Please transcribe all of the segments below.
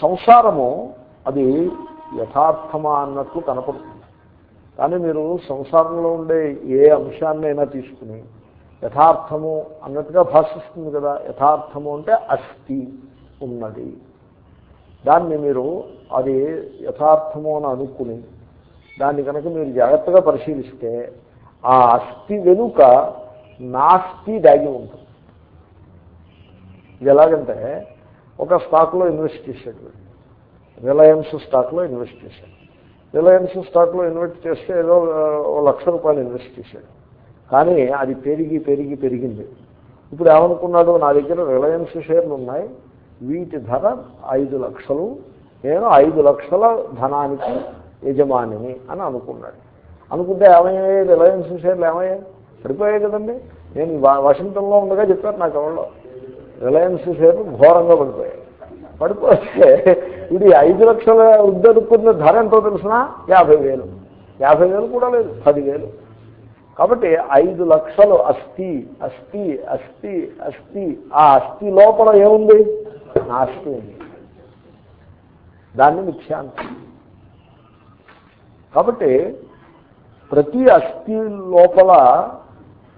సంసారము అది యథార్థమా అన్నట్లు కనపడుతుంది. కానీ మీరు సంసారంలో ఉండే ఏ అంశాన్నైనా తీసుకుని యథార్థము అన్నట్టుగా భాషిస్తుంది కదా యథార్థము అంటే అస్థి ఉన్నది. దాన్ని మీరు అది యథార్థము అని అనుకుని దాన్ని కనుక మీరు జాగ్రత్తగా పరిశీలిస్తే ఆ అస్థి వెనుక నాస్తి దాగి ఉంటుంది. ఇది ఎలాగంటే ఒక స్టాక్లో ఇన్వెస్ట్ చేశాడు. వీడు. రిలయన్స్ స్టాక్లో ఇన్వెస్ట్ చేశాడు. రిలయన్స్ స్టాక్లో ఇన్వెస్ట్ చేస్తే ఏదో ఓ లక్ష రూపాయలు ఇన్వెస్ట్ చేశాడు. కానీ అది పెరిగి పెరిగి పెరిగింది. ఇప్పుడు ఏమనుకున్నాడు? నా దగ్గర రిలయన్స్ షేర్లు ఉన్నాయి. వీటి ధర ఐదు లక్షలు. నేను ఐదు లక్షల ధనానికి యజమానిని అని అనుకున్నాడు. అనుకుంటే ఏమయ్యాయి? రిలయన్స్ షేర్లు ఏమయ్యాయి? పడిపోయాయి కదండి. నేను వా- వాషింగ్టన్లో ఉండగా చెప్పారు నాకు ఎవరో. రిలయన్స్ షేర్లు ఘోరంగా పడిపోయాయి. పడిపోతే ఇది ఐదు లక్షల ఉద్దరుకున్న ధర ఎంతో తెలిసిన? యాభై వేలు. యాభై వేలు కూడా లేదు పదివేలు కాబట్టి ఐదు లక్షలు అస్థి అస్థి అస్థి అస్థి. ఆ అస్థి లోపల ఏముంది? నాస్తి ఉంది. దాన్ని మిథ్యాంతం. కాబట్టి ప్రతి అస్థి లోపల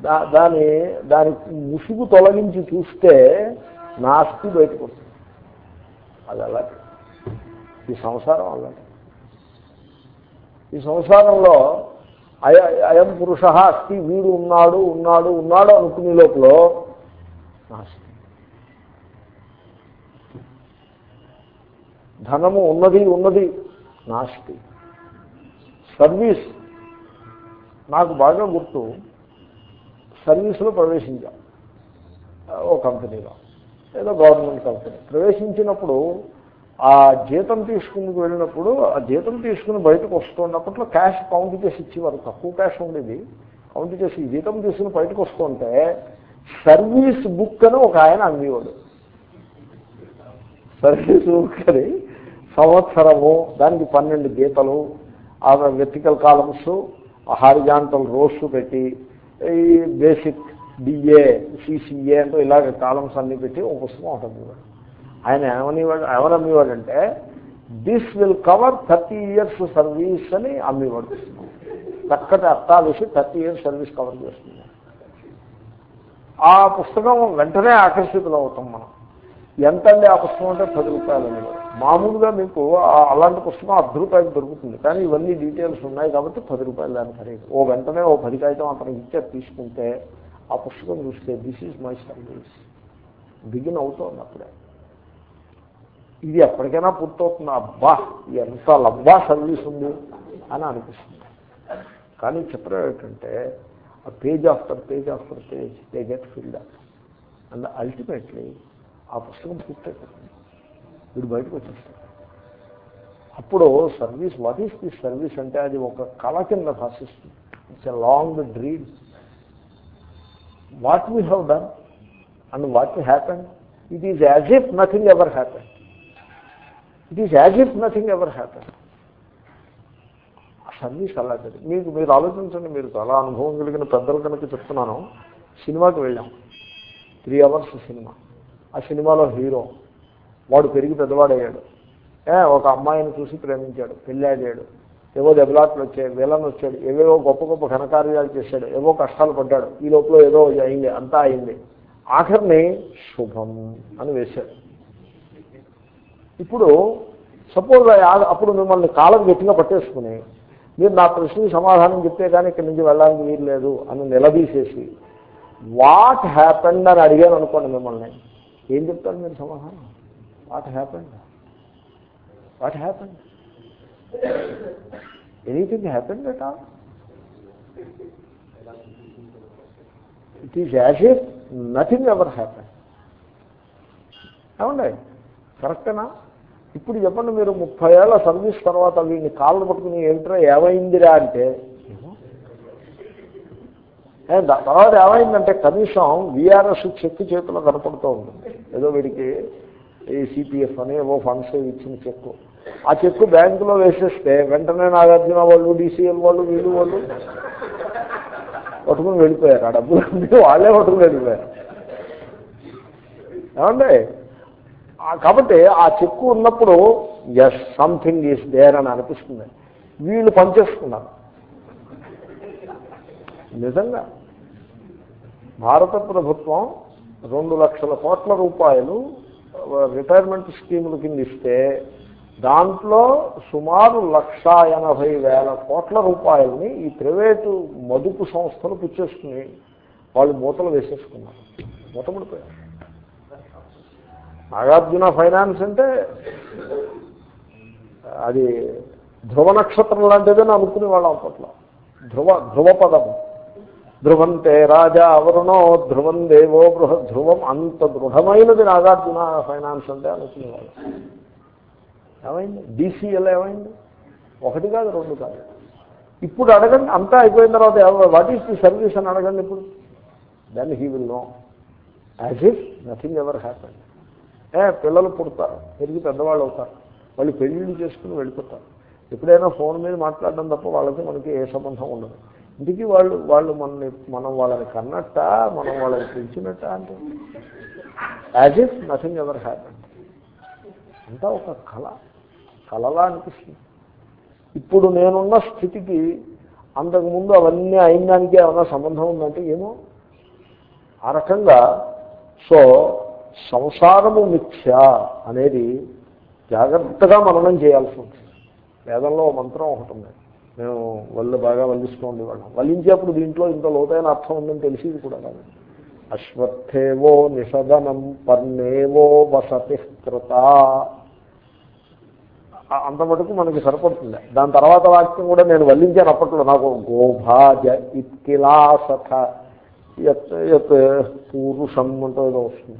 దాని దాని ముసుగు తొలగించి చూస్తే నా అస్థి బయటకు వస్తుంది. అది అలాగే. ఈ సంసారం అలాగే. ఈ సంసారంలో అయ అయం పురుష అస్తి వీడు ఉన్నాడు ఉన్నాడు ఉన్నాడు అనుకునే లోపల నాస్తి. ధనము ఉన్నది ఉన్నది నాస్తి. సర్వీస్ నాకు బాగా గుర్తు. సర్వీస్లో ప్రవేశించాం. ఓ కంపెనీలో. ఏదో గవర్నమెంట్ కంపెనీ. ప్రవేశించినప్పుడు ఆ జీతం తీసుకుని వెళ్ళినప్పుడు ఆ జీతం తీసుకుని బయటకు వస్తున్నప్పట్లో క్యాష్ కౌంట్ చేసి ఇచ్చేవారు. తక్కువ క్యాష్ ఉండేది. కౌంట్ చేసి జీతం తీసుకుని బయటకు వస్తుంటే సర్వీస్ బుక్ అని ఒక ఆయన అమ్మేవాడు. సర్వీస్ బుక్ అని సంవత్సరము దానికి పన్నెండు గీతలు ఆ వెర్టికల్ కాలమ్స్ హారిజాంటల్ రోస్ పెట్టి ఈ బేసిక్ డిఏ సిసిఏ అంటూ ఇలాగ కాలమ్స్ అన్ని పెట్టి ఒక పుస్తకం ఉంటుంది అమ్మేవాడు ఆయన ఏమనివాడు అంటే this will cover thirty years service అని అమ్మేవాడు. చక్కటి అర్థాలు వేసి థర్టీ ఇయర్స్ సర్వీస్ కవర్ చేస్తుంది. ఆ పుస్తకం వెంటనే ఆకర్షితులు అవుతాం మనం. ఎంత అండి ఆ పుస్తకం అంటే పది రూపాయలు అనేవాడు మామూలుగా మీకు అలాంటి పుస్తకం అర్ధ రూపాయలు దొరుకుతుంది. కానీ ఇవన్నీ డీటెయిల్స్ ఉన్నాయి కాబట్టి పది రూపాయలు దాని ఖరీదు ఓ వెంటనే ఓ పది కాగితం అతనికి ఇచ్చే తీసుకుంటే ఆ పుస్తకం చూస్తే this is my service begin అవుతోంది అప్పుడే. ఇది ఎప్పటికైనా పూర్తవుతుంది. అబ్బా ఎంత లబ్బా సర్వీస్ ఉంది అని అనిపిస్తుంది. కానీ చిత్రం ఏంటంటే ఆ page after page after page they get filled and ultimately ఆ పుస్తకం పూర్తయిపోతుంది. వీడు బయటకు వచ్చేస్తాడు అప్పుడు service what is the service అంటే అది ఒక కళ కింద భాషిస్తుంది. It's a long dream what we have done and what happen it is as if nothing ever happen it is as if nothing ever happen ఆ సర్వీస్ అలాంటిది మీకు మీరు ఆలోచించండి మీరు చాలా అనుభవం కలిగిన పెద్దలు కనుక చెప్తున్నాను. సినిమాకి వెళ్ళాం. త్రీ అవర్స్ సినిమా ఆ సినిమాలో హీరో వాడు పెరిగి పెద్దవాడయ్యాడు. ఏ ఒక అమ్మాయిని చూసి ప్రేమించాడు పెళ్ళాడాడు ఏవో దెబ్బలాట్లు వచ్చాయి వీళ్ళని వచ్చాడు ఏవేవో గొప్ప గొప్ప ఘనకార్యాలు చేశాడు ఏవో కష్టాలు పడ్డాడు ఈ లోపల ఏదో అయింది అంతా అయింది. ఆఖరిని శుభం అని వేశాడు. ఇప్పుడు సపోజ్ అప్పుడు మిమ్మల్ని కాలం గట్టిగా పట్టేసుకుని మీరు నా ప్రశ్నకి సమాధానం చెప్తే కానీ ఇక్కడి నుంచి వెళ్ళడానికి వీలు లేదు అని నిలదీసేసి వాట్ హ్యాపెండ్ అని అడిగాను అనుకోండి మిమ్మల్ని. ఏం చెప్తారు మీరు సమాధానం? What happened what happened anything happened at all it is as if nothing ever happen ఏమండి? కరెక్టేనా ఇప్పుడు చెప్పండి మీరు ముప్పై ఏళ్ళ సర్వీస్ తర్వాత వీడిని కాళ్ళు పట్టుకుని ఏమిట్రా ఏమైందిరా అంటే? తర్వాత ఏమైందంటే కనీసం విఆర్ఎస్ చెక్ చేతిలో కనపడుతూ ఉంటుంది. ఏదో వీడికి ఈ సిపిఎఫ్ అని ఏవో ఫండ్స్ ఇచ్చిన చెక్కు. ఆ చెక్కు బ్యాంకులో వేసేస్తే వెంటనే నాగార్జున వాళ్ళు డీసీఎల్ వాళ్ళు వీళ్ళు వాళ్ళు పట్టుకుని వెళ్ళిపోయారు. ఆ డబ్బులు వాళ్ళే పట్టుకుని వెళ్ళిపోయారు. ఏమండి? కాబట్టి ఆ చెక్కు ఉన్నప్పుడు ఎస్ సంథింగ్ ఈస్ దేర్ అని అనిపిస్తుంది. వీళ్ళు పనిచేసుకున్నారు నిజంగా. భారత ప్రభుత్వం రెండు లక్షల కోట్ల రూపాయలు రిటైర్మెంట్ స్కీముల కింద ఇస్తే దాంట్లో సుమారు లక్ష ఎనభై వేల కోట్ల రూపాయలని ఈ ప్రైవేటు మదుపు సంస్థలు పుచ్చేసుకుని వాళ్ళు మూతలు వేసేసుకున్నారు. మూతపడిపోయారు నాగార్జున ఫైనాన్స్ అంటే అది ధ్రువ నక్షత్రం లాంటిదని అనుకునే వాళ్ళం అప్పట్లో. ధ్రువ ధ్రువపదం ధ్రువంతే రాజా అవరుణో ధ్రువం దేవో బృహ ధ్రువం అంత దృఢమైనది నాగార్జున ఫైనాన్స్ అంటే అనుకునేవాళ్ళు ఏమైంది? డీసీఎల్ ఏమైంది? ఒకటి కాదు రెండు కాదు. ఇప్పుడు అడగండి అంతా అయిపోయిన తర్వాత వాట్ ఈస్ ది సర్వీస్ అని అడగండి ఇప్పుడు. Then he will know as if nothing ever happen ఏ పిల్లలు పుడతారు పెరిగి పెద్దవాళ్ళు అవుతారు. వాళ్ళు పెళ్ళిళ్ళు చేసుకుని వెళ్ళిపోతారు. ఎప్పుడైనా ఫోన్ మీద మాట్లాడడం తప్ప వాళ్ళకి మనకి ఏ సంబంధం ఉండదు. ఇంటికి వాళ్ళు వాళ్ళు మనల్ని మనం వాళ్ళని కన్నట్ట మనం వాళ్ళని పెంచినట్ట అంటే as if nothing ever happen అంతా ఒక కళ. కళలా అనిపిస్తుంది. ఇప్పుడు నేనున్న స్థితికి అంతకుముందు అవన్నీ అయిన దానికి ఏమైనా సంబంధం ఉందంటే ఏమో? ఆ రకంగా సో సంసారము మిథ్య అనేది జాగ్రత్తగా మననం చేయాల్సి ఉంటుంది. వేదంలో మంత్రం ఒకటి ఉంది. మేము వల్ల బాగా వల్లిస్తూ ఉండేవాళ్ళం వల్లించేప్పుడు దీంట్లో ఇంత లోతైన అర్థం ఉందని తెలిసేది కూడా కాదు. అశ్వత్థేవో నిషదనం పర్ణేవో వసతి కృత. అంత మటుకు మనకి సరిపడుతుంది. దాని తర్వాత వాక్యం కూడా నేను వల్లించాను అప్పట్లో. నాకు గోభాజ ఇత్కిలాసథ యత్ యత్ పూరుషం అంటూ ఏదో వస్తుంది.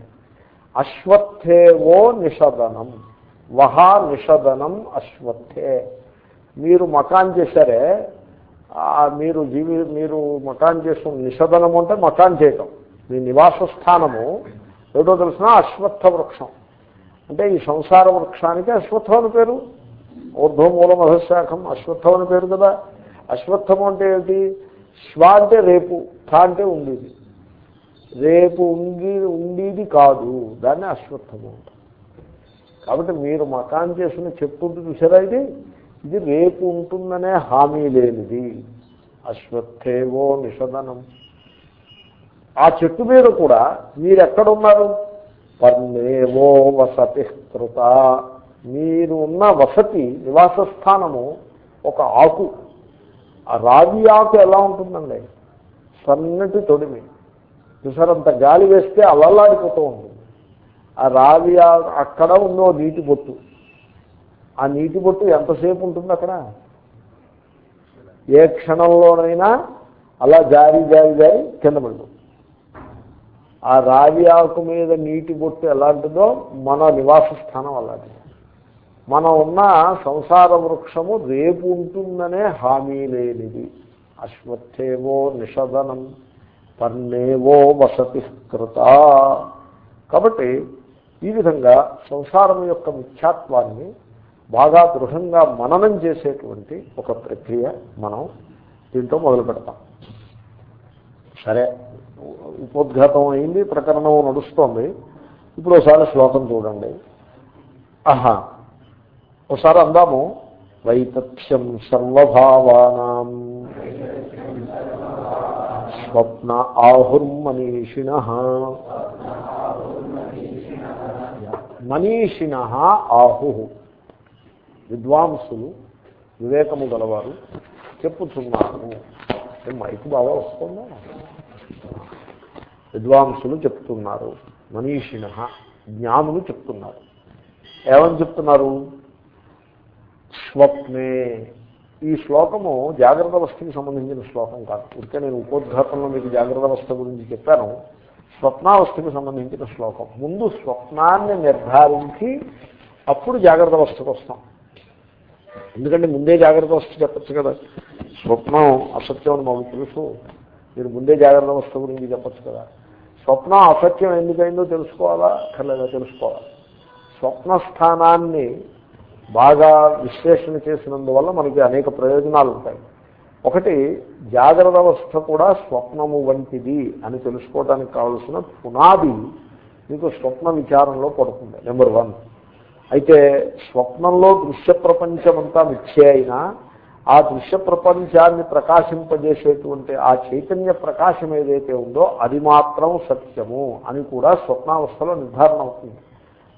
అశ్వత్థేవో నిషదనం. వహా నిషదనం అశ్వత్థే. మీరు మకాన్ చేశారే మీరు జీవి మీరు మకాన్ చేసిన నిషదనము అంటే మకాన్ చేయటం. మీ నివాస స్థానము ఏదో తెలిసిన అశ్వత్థ వృక్షం. అంటే ఈ సంసార వృక్షానికి అశ్వత్థం అని పేరు. ఊర్ధ్వమూల మధశాఖం అశ్వత్థం అని పేరు కదా. అశ్వత్థము అంటే ఏమిటి? శ్వ అంటే రేపు థ అంటే ఉండేది. రేపు ఉండి ఉండేది కాదు దాన్ని అశ్వత్థము అంటారు. కాబట్టి మీరు మకాన్ చేసిన చెట్టు చూసారా ఇది? ఇది రేపు ఉంటుందనే హామీ లేనిది. అశ్వత్థేవో నిషదనం. ఆ చెట్టు మీద కూడా మీరు ఎక్కడున్నారు పర్ణేవో వసతి కృత. మీరు ఉన్న వసతి నివాస స్థానము ఒక ఆకు. ఆ రావి ఆకు ఎలా ఉంటుందండి? సన్నటి తొడిమి. చూసారంత గాలి వేస్తే అలల్లాడిపోతూ ఉంటుంది. ఆ రావి ఆకు అక్కడ ఉందో నీటి బొట్టు. ఆ నీటి బొట్టు ఎంతసేపు ఉంటుంది అక్కడ? ఏ క్షణంలోనైనా అలా జారి జారి జారి కింద పడిపోతుంది ఆ రావి ఆకు మీద నీటి బొట్టు ఎలాంటిదో మన నివాస స్థానం అలాంటిది. మనం ఉన్న సంసార వృక్షము రేపు ఉంటుందనే హామీ లేనిది. అశ్వత్థేవో నిషదనం పర్ణేవో వసతి కృత. కాబట్టి ఈ విధంగా సంసారం యొక్క మిథ్యాత్వాన్ని బాగా దృఢంగా మననం చేసేటువంటి ఒక ప్రక్రియ మనం దీంతో మొదలు పెడతాం. సరే ఉపోద్ఘాతం అయింది ప్రకరణం నడుస్తోంది. ఇప్పుడు ఒకసారి శ్లోకం చూడండి. ఆహా ఒకసారి అందాము. వైతథ్యం సర్వభావానాం స్వప్న ఆహుర్మనీషిణ. మనీషిణ ఆహు. విద్వాంసులు వివేకము గలవారు చెప్పుచున్నారు. మైక్ బాగా వస్తుందా? విద్వాంసులు చెప్తున్నారు. మనీషిణ జ్ఞానులు చెప్తున్నారు. ఏమని చెప్తున్నారు? స్వప్నే. ఈ శ్లోకము జాగ్రత్త అవస్థకి సంబంధించిన శ్లోకం కాదు. ఇక నేను ఉపోద్ఘాతంలో మీకు జాగ్రత్త అవస్థ గురించి చెప్పాను. స్వప్నావస్థకి సంబంధించిన శ్లోకం. ముందు స్వప్నాన్ని నిర్ధారించి అప్పుడు జాగ్రత్త అవస్థకు వస్తాం. ఎందుకంటే ముందే జాగ్రత్త వస్తు చెప్పచ్చు కదా. స్వప్నం అసత్యం అని మాకు తెలుసు. మీరు ముందే జాగ్రత్త అవస్థ గురించి చెప్పచ్చు కదా. స్వప్నం అసత్యం ఎందుకైందో తెలుసుకోవాలా? అక్కర్లేదా? తెలుసుకోవాలి? స్వప్న స్థానాన్ని బాగా విశ్లేషణ చేసినందువల్ల మనకి అనేక ప్రయోజనాలు ఉంటాయి. ఒకటి జాగ్రత్త అవస్థ కూడా స్వప్నము వంటిది అని తెలుసుకోవడానికి కావలసిన పునాది మీకు స్వప్న విచారంలో పడుతుంది. Number one. అయితే స్వప్నంలో దృశ్య ప్రపంచమంతా మిథ్యే అయినా ఆ దృశ్య ప్రపంచాన్ని ప్రకాశింపజేసేటువంటి ఆ చైతన్య ప్రకాశం ఏదైతే ఉందో అది మాత్రం సత్యము అని కూడా స్వప్నావస్థలో నిర్ధారణ అవుతుంది.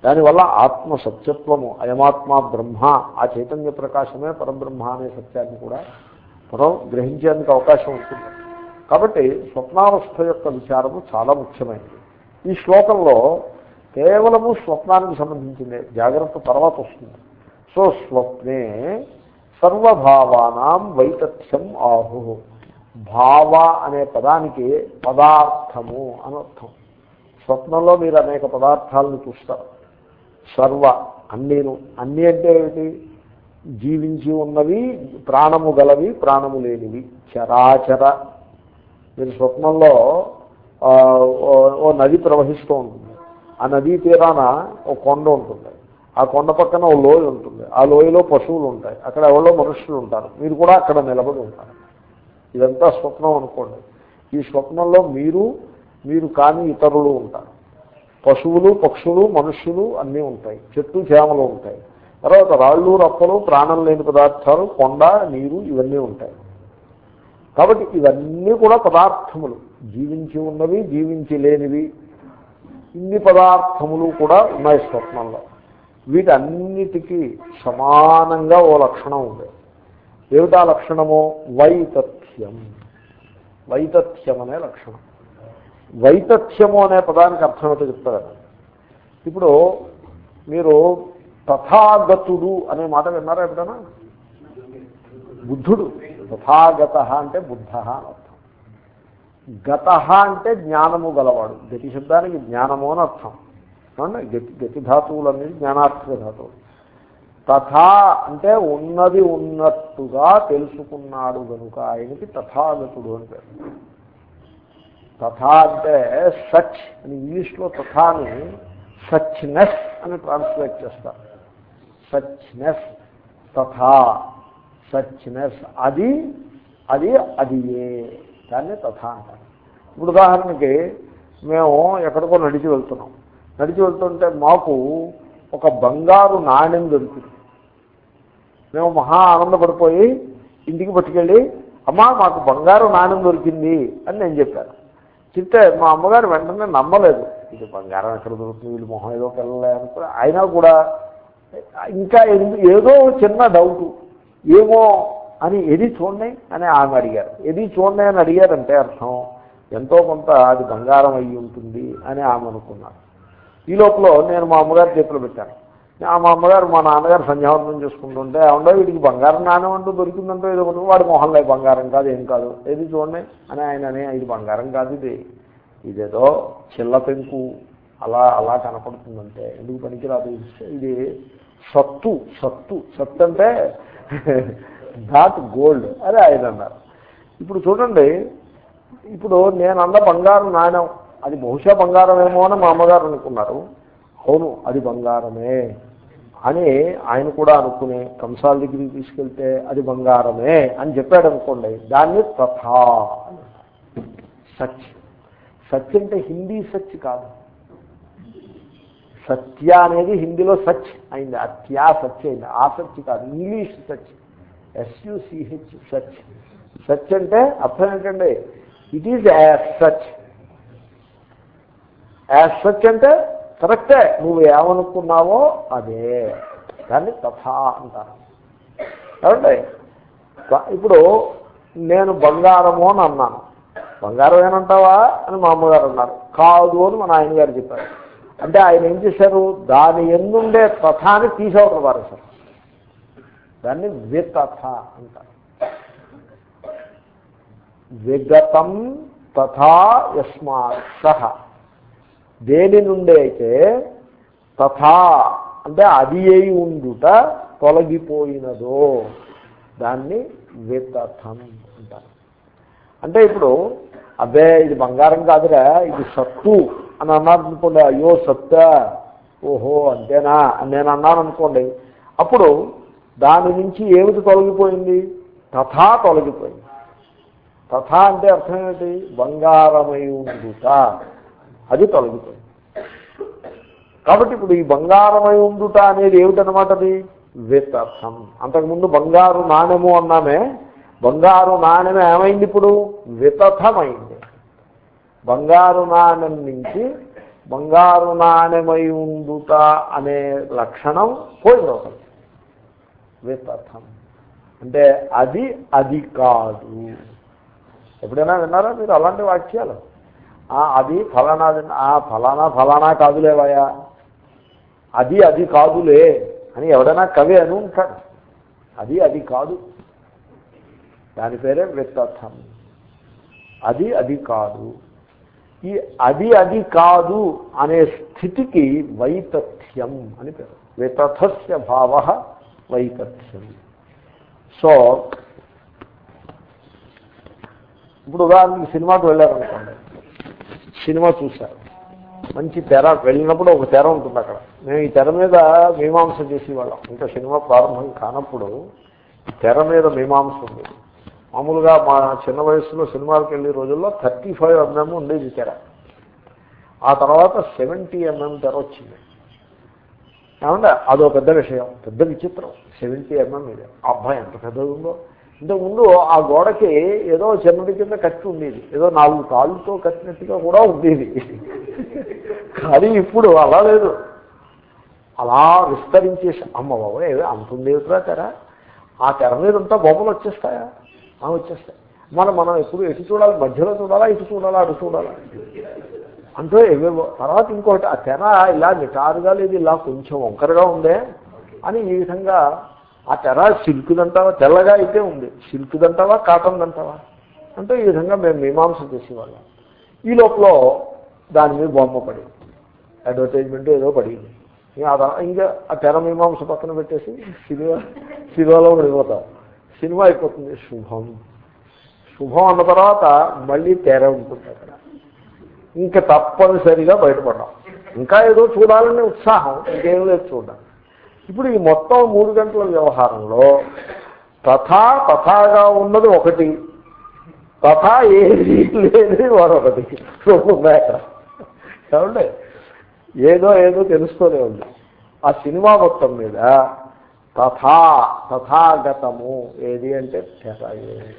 దానివల్ల ఆత్మ సత్యత్వము అయమాత్మ బ్రహ్మ ఆ చైతన్య ప్రకాశమే పరబ్రహ్మ అనే సత్యాన్ని కూడా మనం గ్రహించేందుకు అవకాశం ఉంటుంది. కాబట్టి స్వప్నావస్థ యొక్క విచారము చాలా ముఖ్యమైనది. ఈ శ్లోకంలో కేవలము స్వప్నానికి సంబంధించిందే. జాగ్రత్త తర్వాత వస్తుంది. సో స్వప్నే సర్వభావానాం వైతథ్యం ఆహు. భావ అనే పదానికి పదార్థము అనర్థం స్వప్నంలో మీరు అనేక పదార్థాలను చూస్తారు. సర్వ అన్నీను. అన్నీ అంటే ఏమిటి? జీవించి ఉన్నవి ప్రాణము గలవి ప్రాణము లేనివి. చరాచర. మీరు స్వప్నంలో ఓ- ఓ నది ప్రవహిస్తూ ఉంటుంది. ఆ నదీ తీరాన ఒక కొండ ఉంటుంది ఆ కొండ పక్కన ఓ లోయ ఉంటుంది ఆ లోయలో పశువులు ఉంటాయి. అక్కడ ఎవరో మనుషులు ఉంటారు. మీరు కూడా అక్కడ నిలబడి ఉంటారు. ఇదంతా స్వప్నం అనుకోండి. ఈ స్వప్నంలో మీరు మీరు కానీ ఇతరులు ఉంటారు. పశువులు పక్షులు మనుష్యులు అన్నీ ఉంటాయి. చెట్టు చేమలు ఉంటాయి. తర్వాత రాళ్ళు రప్పలు ప్రాణం లేని పదార్థాలు కొండ నీరు ఇవన్నీ ఉంటాయి. కాబట్టి ఇవన్నీ కూడా పదార్థములు. జీవించి ఉన్నవి జీవించి లేనివి ఇన్ని పదార్థములు కూడా ఉన్నాయి స్వప్నంలో. వీటన్నిటికీ సమానంగా ఓ లక్షణం ఉంది. ఏమిటా లక్షణము? వైతథ్యం. వైతథ్యం అనే లక్షణం. వైతథ్యము అనే పదానికి అర్థమైతే చెప్తారు? ఇప్పుడు మీరు తథాగతుడు అనే మాట విన్నారా ఎప్పుడైనా? బుద్ధుడు. తథాగత అంటే బుద్ధ అని గత అంటే జ్ఞానము గలవాడు. గతి శబ్దానికి జ్ఞానము అని అర్థం. ఏమండి? గతి గతి ధాతువులు అనేది జ్ఞానార్థక ధాతువులు. తథా అంటే ఉన్నది ఉన్నట్టుగా తెలుసుకున్నాడు కనుక ఆయనకి తథాగతుడు అని పేరు. తథా అంటే సచ్ అని ఇంగ్లీష్లో తథాని సచ్నెస్ అని ట్రాన్స్లేట్ చేస్తారు. సచ్నెస్ తథా సచ్నెస్ అది అది అది ఏ దాన్ని తథా అంటారు. ఇప్పుడు ఉదాహరణకి మేము ఎక్కడికో నడిచి వెళ్తున్నాం. నడిచి వెళ్తుంటే మాకు ఒక బంగారు నాణ్యం దొరికింది. మేము మహా ఆనందపడిపోయి ఇంటికి పట్టుకెళ్ళి అమ్మా మాకు బంగారు నాణ్యం దొరికింది అని నేను చెప్పాను. చెప్తే మా అమ్మగారు వెంటనే నమ్మలేదు. ఇది బంగారం ఎక్కడ దొరుకుతుంది? వీళ్ళు మొహం ఏదో పిల్లలే అయినా కూడా ఇంకా ఏదో చిన్న డౌట్. ఏమో అని ఏది చూడండి అని ఆమె అడిగారు. ఏది చూడండి అని అడిగారంటే అర్థం ఎంతో కొంత అది బంగారం అయ్యి ఉంటుంది అని ఆమె అనుకున్నారు. ఈ లోపల నేను మా అమ్మగారి చేతులు పెట్టాను. ఆ మా అమ్మగారు మా నాన్నగారు సంధ్యావందనం చేసుకుంటుంటే అవునో వీడికి బంగారం నాణ్యం అంటూ దొరికిందంటూ ఏదో ఒకటి వాడి మొహంలో బంగారం కాదు ఏం కాదు ఏది చూడండి అని ఆయన ఇది బంగారం కాదు ఇది. ఇదేదో చిల్ల పెంకు అలా అలా కనపడుతుందంటే ఎందుకు పనికిరాదు? ఇది సత్తు సత్తు సత్తు అంటే ధాట్ గోల్డ్ అదే ఆయన అన్నారు. ఇప్పుడు చూడండి ఇప్పుడు నేను అన్న బంగారం నాణ్యం అది బహుశా బంగారమేమో అని మా అమ్మగారు అనుకున్నారు. అవును అది బంగారమే అని ఆయన కూడా అనుకుని కంసాల దగ్గరికి తీసుకెళ్తే అది బంగారమే అని చెప్పాడు అనుకోండి. దాన్ని తథా సచ్ సచ్ అంటే హిందీ సచ్ కాదు. సత్య అనేది హిందీలో సచ్ అయింది. అత్యా సచ్ అయింది ఆ సచ్ కాదు. English such S U C H such such అంటే అర్థం ఏంటండి it is as such as such అంటే కరెక్టే నువ్వు ఏమనుకున్నావో అదే. దాన్ని తథా అంటారు. కాబట్టి ఇప్పుడు నేను బంగారము అని అన్నాను. బంగారం ఏనంటావా అని మా అమ్మగారు అన్నారు. కాదు అని మా నాయనగారు చెప్పారు. అంటే ఆయన ఏం చేశారు? దాని ఎందుండే తథాని తీసేవారు వారు సార్. దాన్ని వితథ అంటారు. విగతం తథా యస్మాత్ సహ. దేని నుండి అయితే తథా అంటే అది అయి ఉండుట తొలగిపోయినదో దాన్ని వితథం అంటారు. అంటే ఇప్పుడు అబ్బే ఇది బంగారం కాదురా ఇది సత్తు అని అన్నారు అనుకోండి అయ్యో సత్త ఓహో అంతేనా అని నేను అన్నాను అనుకోండి అప్పుడు దాని నుంచి ఏమిటి తొలగిపోయింది? తథా తొలగిపోయింది. తథా అంటే అర్థం ఏమిటి? బంగారమై ఉండుట అది తొలగిపోయింది. కాబట్టి ఇప్పుడు ఈ బంగారమై ఉండుట అనేది ఏమిటనమాట అది? వితథం. అంతకుముందు బంగారు నాణెము అన్నామే. బంగారు నాణ్యం ఏమైంది ఇప్పుడు? వితథమైంది. బంగారు నాణెం నుంచి బంగారు నాణ్యమై ఉండుట అనే లక్షణం పోయింది ఒకటి. వితథం అంటే అది అది కాదు. ఎప్పుడైనా విన్నారా మీరు అలాంటి వాక్యాలు? ఆ, అది ఫలానా ఆ ఫలానా ఫలానా కాదులేవాయా అది అది కాదులే అని ఎవడైనా కవి అని ఉంటాడు. అది అది కాదు. దాని పేరే వ్యక్తార్థం అది అది కాదు. ఈ అది అది కాదు అనే స్థితికి వైతథ్యం అని పేరు. వితథస్య భావ వైతథ్యం సో ఇప్పుడు ఉదాహరణకి సినిమాకి వెళ్ళారనుకోండి. సినిమా చూశారు. మంచి తెర వెళ్ళినప్పుడు ఒక తెర ఉంటుంది అక్కడ. మేము ఈ తెర మీద మీమాంస చేసేవాళ్ళం. ఇంకా సినిమా ప్రారంభం కానప్పుడు తెర మీద మీమాంస ఉంది. మామూలుగా మా చిన్న వయసులో సినిమాలకు వెళ్ళే రోజుల్లో థర్టీ ఫైవ్ ఎంఎం ఉండేది ఈ తెర. ఆ తర్వాత సెవెంటీ ఎంఎం తెర వచ్చింది. ఏమంటే అదో పెద్ద విషయం పెద్ద విచిత్రం. సెవెంటీ ఎంఎం ఇది అబ్బాయి ఎంత పెద్దది ఉందో ఇంతకుముందు ఆ గోడకి ఏదో చిన్నది కింద కట్టి ఉండేది. ఏదో నాలుగు కాళ్ళతో కట్టినట్టుగా కూడా ఉండేది. కానీ ఇప్పుడు అలా లేదు. అలా విస్తరించేసి అమ్మ బాబు ఏదో అంత తెర? ఆ తెర మీద అంతా బొమ్మలు వచ్చేస్తాయా? అవి వచ్చేస్తాయి. మనం మనం ఎప్పుడు ఎటు చూడాలి? మధ్యలో చూడాలా? ఇటు చూడాలా? అటు చూడాలా? అంటే ఏవేవో తర్వాత ఇంకోటి ఆ తెర ఇలా నిటారుగా లేదు ఇలా కొంచెం వంకరగా ఉందే అని ఈ విధంగా ఆ తెర సిల్క్దంటావా తెల్లగా అయితే ఉంది. సిల్క్దంటావా కాటన్దంటావా? అంటే ఈ విధంగా మేము మీమాంస చేసేవాళ్ళం. ఈ లోపల దాని మీద బొమ్మ పడింది. అడ్వర్టైజ్మెంట్ ఏదో పడింది. ఇంకా ఇంకా ఆ తెర మీమాంస పక్కన పెట్టేసి సినిమా సినిమాలో పడిపోతాం. సినిమా అయిపోతుంది. శుభం. శుభం అన్న తర్వాత మళ్ళీ తెర ఉంటుంది అక్కడ. ఇంకా తప్పనిసరిగా బయటపడ్డాం. ఇంకా ఏదో చూడాలనే ఉత్సాహం ఇంకేం లేదు చూడడం. ఇప్పుడు ఈ మొత్తం మూడు గంటల వ్యవహారంలో తథా తథాగా ఉన్నది ఒకటి. తథా ఏది లేని మరొకటి. రెండు ఏమండి? ఏదో ఏదో తెలుస్తూనే ఉంది. ఆ సినిమా మొత్తం మీద తథా తథాగతము. ఏది అంటే తెర ఏది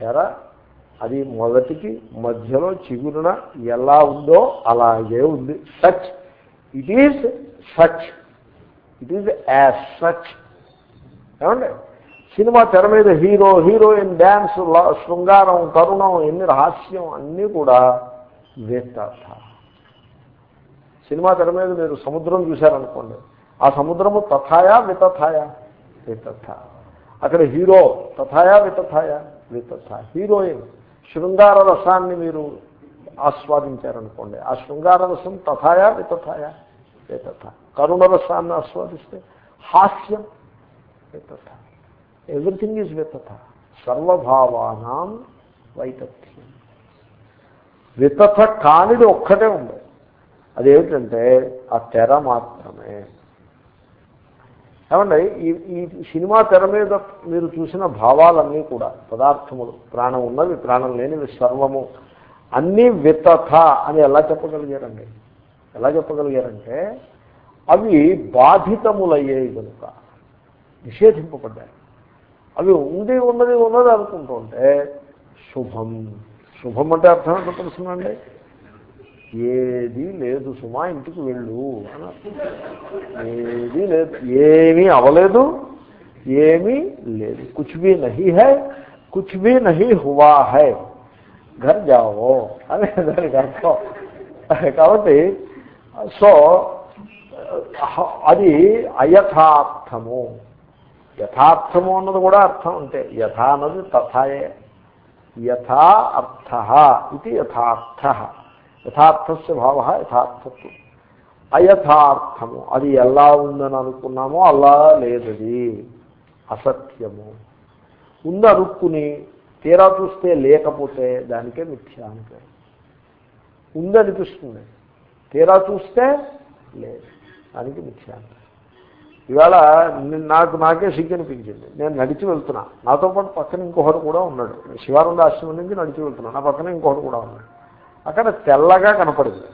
తెర? అది మొదటికి మధ్యలో చిగురున ఎలా ఉందో అలాగే ఉంది. Such. It is such. It is as such ఏమండి? సినిమా తెర మీద హీరో హీరోయిన్ డ్యాన్స్ శృంగారం తరుణం ఎన్ని రహస్యం అన్నీ కూడా వేస్తార్థ సినిమా తెర మీద మీరు సముద్రం చూశారనుకోండి ఆ సముద్రము తథాయా వితథాయా వితథ. అక్కడ హీరో తథాయా వితథాయా వితథ. హీరోయిన్ శృంగార రసాన్ని మీరు ఆస్వాదించారనుకోండి. ఆ శృంగార రసం తథాయా వితథాయా వితథ. కరుణ రసాన్ని ఆస్వాదిస్తే హాస్యం వితథ. Everything is వితథ. సర్వభావానాం వైతథ్యం. వితథ కానిది ఒక్కటే ఉంది. అదేమిటంటే ఆ తెర మాత్రమే. ఏమండి ఈ ఈ సినిమా తెర మీద మీరు చూసిన భావాలన్నీ కూడా పదార్థములు ప్రాణం ఉన్నవి ప్రాణం లేనివి సర్వము అన్నీ వితథ అని ఎలా చెప్పగలిగారండి? ఎలా చెప్పగలిగారంటే అవి బాధితములయ్యాయి కనుక నిషేధింపబడ్డాయి. అవి ఉంది ఉన్నది ఉన్నది అనుకుంటుంటే శుభం. శుభం అంటే అర్థం ఏంటో తెలుసునండి? ఏదీ లేదు సుమా ఇంటికి వెళ్ళు ఏదీ ఏది లేదు ఏమీ అవలేదు ఏమీ లేదు. కుచ్ భీ నహీ హై కుచ్ భీ నహీ హువా హై. ఘర్ జావో అనే దానికి అర్థం. కాబట్టి సో అది అయథార్థము. యథార్థము అన్నది కూడా అర్థం అంటే యథా అన్నది తథాయే. యథా అర్థ ఇది యథార్థ. యథార్థస్య భావ యథార్థత్వం. అయథార్థము. అది ఎలా ఉందని అనుకున్నామో అలా లేదది. అసత్యము. ఉంది అనుకుని తీరా చూస్తే లేకపోతే దానికే మిథ్య అని పేరు. ఉంది అనిపిస్తుంది తీరా చూస్తే లేదు. దానికి మిథ్య ఇవాళ నాకు నాకే సిగ్గు అనిపించింది. నేను నడిచి వెళ్తున్నా. నాతో పాటు పక్కన ఇంకొకటి కూడా ఉన్నాడు. శివానంద ఆశ్రమం నుంచి నడిచి వెళ్తున్నా. నా పక్కన ఇంకొకడు కూడా ఉన్నాడు. అక్కడ తెల్లగా కనపడింది.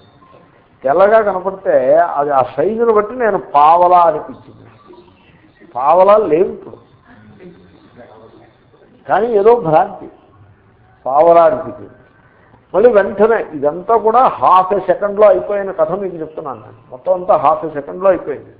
తెల్లగా కనపడితే అది ఆ సైజును బట్టి నేను పావలా అనిపించింది. పావలా లేవు ఇప్పుడు. కానీ ఏదో భ్రాంతి. పావలా అనిపించింది. మళ్ళీ వెంటనే ఇదంతా కూడా హాఫ్ ఏ సెకండ్లో అయిపోయిన కథ మీకు చెప్తున్నాను. నేను మొత్తం అంతా హాఫ్ ఏ సెకండ్లో అయిపోయింది.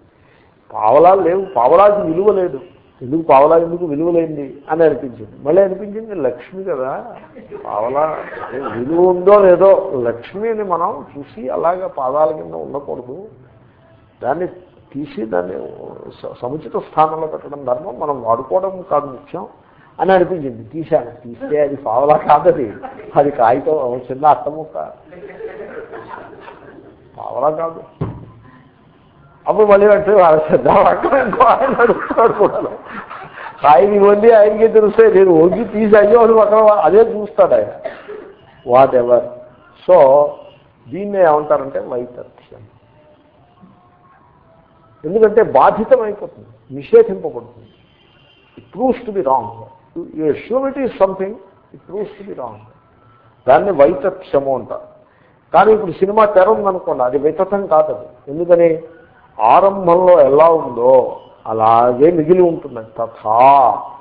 పావలా లేవు. పావలాకి విలువ లేదు. ఎందుకు పావలా ఎందుకు విలువలైంది అని అనిపించింది. మళ్ళీ అనిపించింది లక్ష్మి కదా. పావలా విలువ ఉందో లేదో లక్ష్మిని మనం చూసి అలాగా పాదాల కింద ఉండకూడదు. దాన్ని తీసి దాన్ని సముచిత స్థానంలో పెట్టడం ధర్మం మనం వాడుకోవడం కాదు ముఖ్యం అని అనిపించింది. తీశాను. తీస్తే అది పావలా కాదది. అది కాగితం చిన్న చిన్న అట్టముక్క పావలా కాదు. అప్పుడు మళ్ళీ అంటే అక్కడ అడుగుతాడు కూడా. ఆయన ఇవన్నీ ఆయనకి తెలుస్తాయి. నేను ఒగ్గి తీసి అయ్యేవాడు అక్కడ అదే చూస్తాడు ఆయన. వాట్ ఎవర్ సో దీన్ని ఏమంటారంటే వైతథ్యం ఎందుకంటే బాధితం అయిపోతుంది నిషేధింపబడుతుంది it proves to be wrong you is something it proves to be wrong దాన్ని వైతథ్యము అంటారు. కానీ ఇప్పుడు సినిమా తెర ఉందనుకోండి అది వితథం కాదు ఎందుకని? ఆరంభంలో ఎలా ఉందో అలాగే మిగిలి ఉంటుంది తథా